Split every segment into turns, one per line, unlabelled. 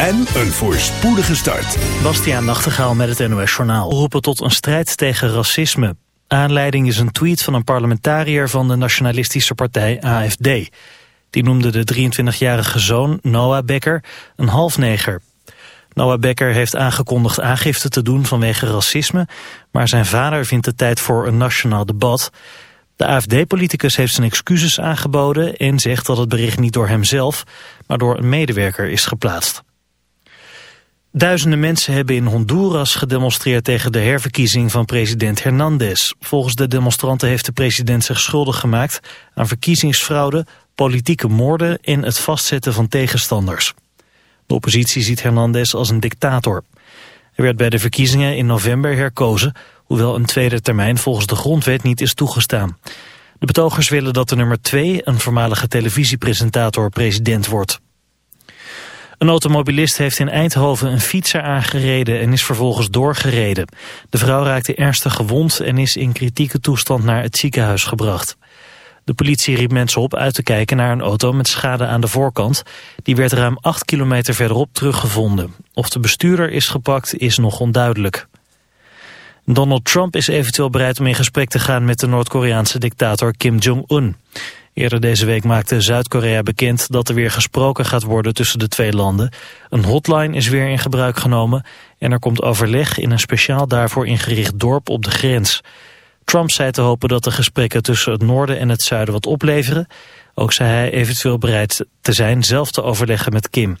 en een voorspoedige start.
Bastiaan Nachtegaal met het NOS Journaal. Roepen tot een strijd tegen racisme. Aanleiding is een tweet van een parlementariër van de nationalistische partij AFD. Die noemde de 23-jarige zoon Noah Becker een halfneger. Noah Becker heeft aangekondigd aangifte te doen vanwege racisme... maar zijn vader vindt het tijd voor een nationaal debat... De AFD-politicus heeft zijn excuses aangeboden en zegt dat het bericht niet door hemzelf, maar door een medewerker is geplaatst. Duizenden mensen hebben in Honduras gedemonstreerd tegen de herverkiezing van president Hernandez. Volgens de demonstranten heeft de president zich schuldig gemaakt aan verkiezingsfraude, politieke moorden en het vastzetten van tegenstanders. De oppositie ziet Hernandez als een dictator. Hij werd bij de verkiezingen in november herkozen hoewel een tweede termijn volgens de grondwet niet is toegestaan. De betogers willen dat de nummer 2, een voormalige televisiepresentator, president wordt. Een automobilist heeft in Eindhoven een fietser aangereden en is vervolgens doorgereden. De vrouw raakte ernstig gewond en is in kritieke toestand naar het ziekenhuis gebracht. De politie riep mensen op uit te kijken naar een auto met schade aan de voorkant. Die werd ruim 8 kilometer verderop teruggevonden. Of de bestuurder is gepakt is nog onduidelijk. Donald Trump is eventueel bereid om in gesprek te gaan met de Noord-Koreaanse dictator Kim Jong-un. Eerder deze week maakte Zuid-Korea bekend dat er weer gesproken gaat worden tussen de twee landen. Een hotline is weer in gebruik genomen en er komt overleg in een speciaal daarvoor ingericht dorp op de grens. Trump zei te hopen dat de gesprekken tussen het noorden en het zuiden wat opleveren. Ook zei hij eventueel bereid te zijn zelf te overleggen met Kim.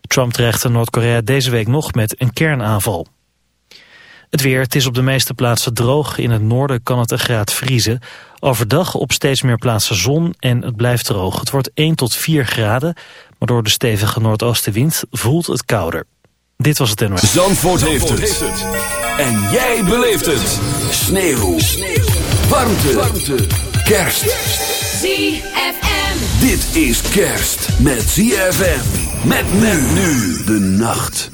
Trump dreigde Noord-Korea deze week nog met een kernaanval. Het weer, het is op de meeste plaatsen droog. In het noorden kan het een graad vriezen. Overdag op steeds meer plaatsen zon en het blijft droog. Het wordt 1 tot 4 graden, maar door de stevige noordoostenwind voelt het kouder. Dit was het NOS.
Zandvoort, heeft, het. En jij beleeft het. Sneeuw. Sneeuw. Warmte. Warmte. Kerst.
ZFM.
Dit is kerst met ZFM. Met men nu de nacht.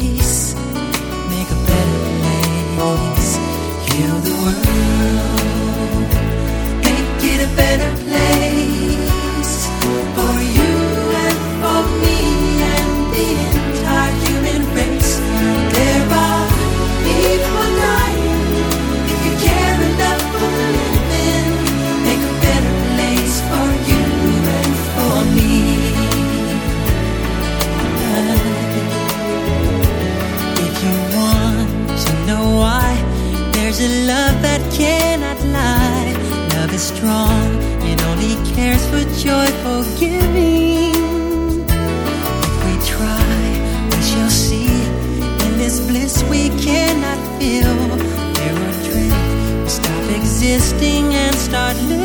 a love that cannot lie. Love is strong, it only cares for joyful giving. If we try, we shall see. In this bliss we cannot feel. There are dreams, we stop existing and start living.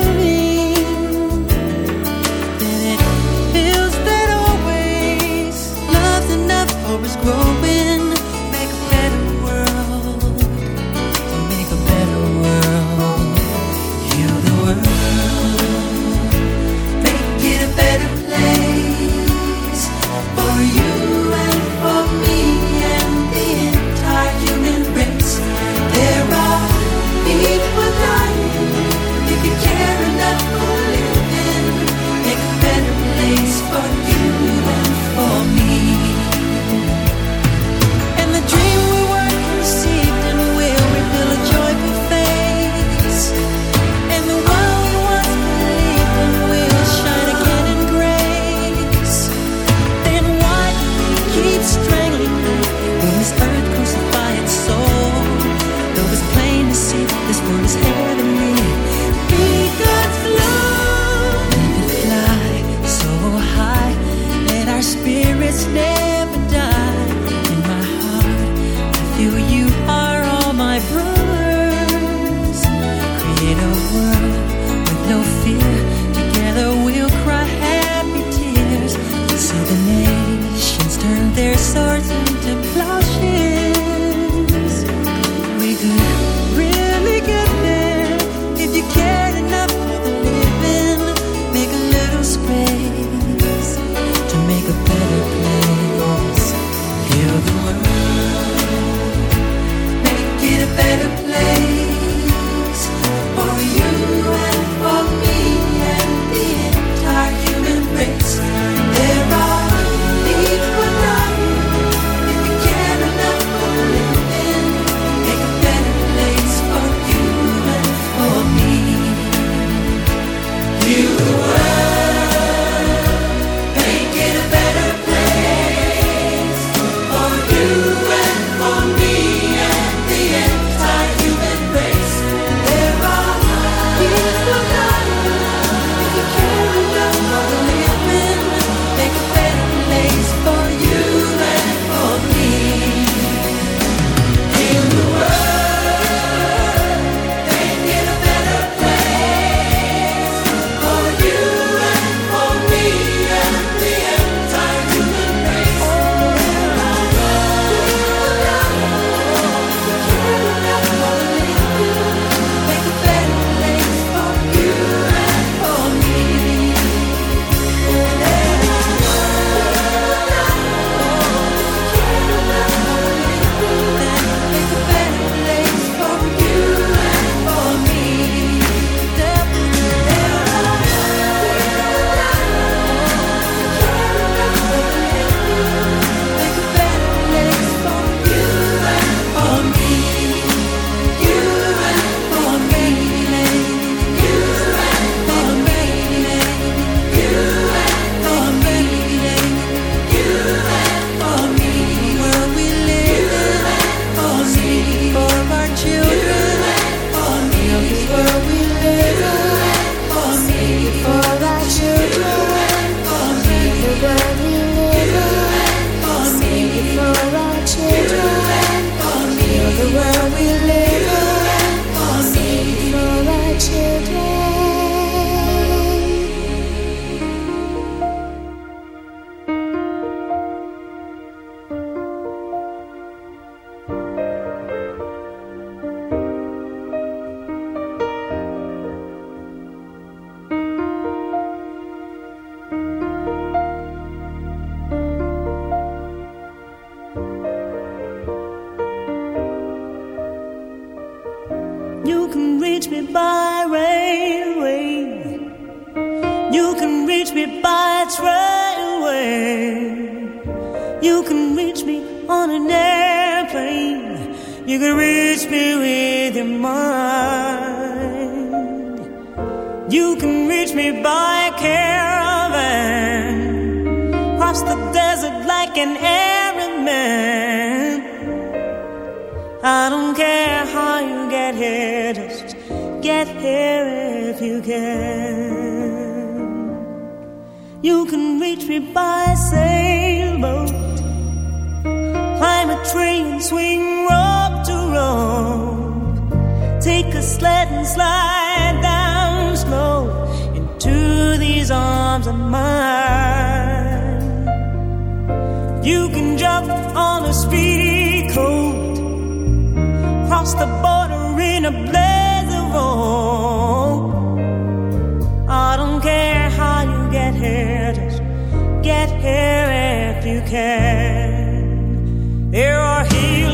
like an errand man. I don't care how you get here, just get here if you can. You can reach me
by sailboat, climb a train, swing rope to rope,
take a sled and slide down slow into these arms of mine. You can jump on a speedy coat, cross the border in a blaze of road. I don't care how you get here, just get here if you can. There are heroes.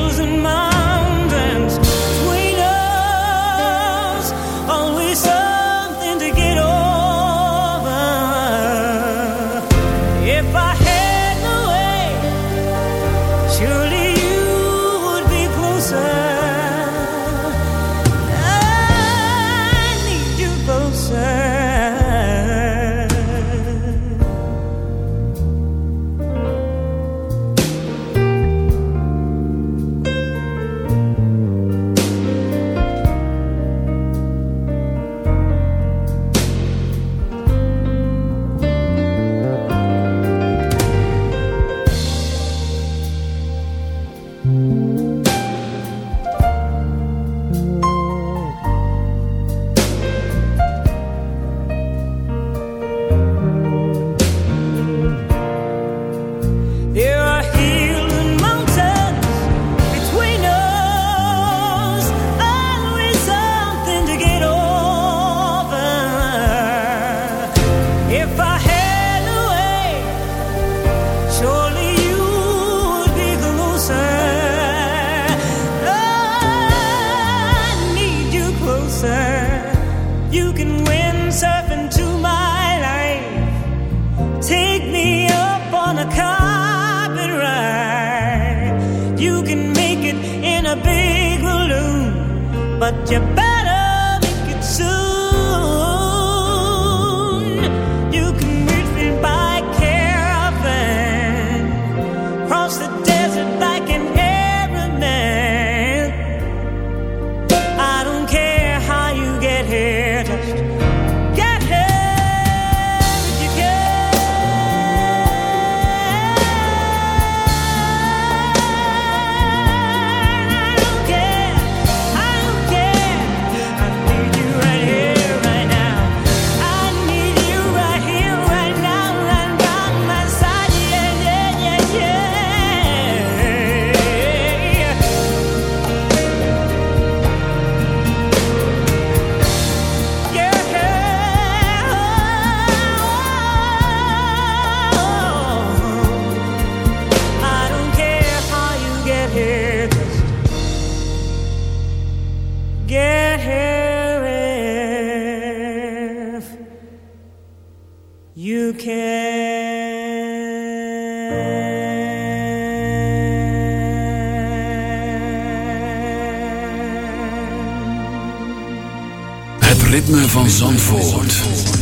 Van Zandvoort.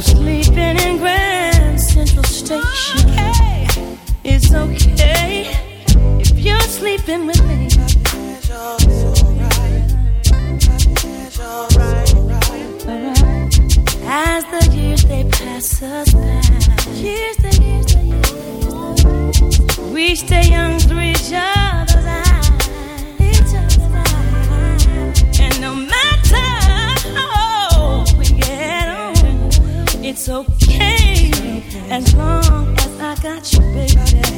Sleeping in Grand Central Station. Okay. It's okay if you're sleeping with me. As the years they pass us by, years, the years, the years, the years, the years. we stay young through each other. It's okay as long as I got you, baby.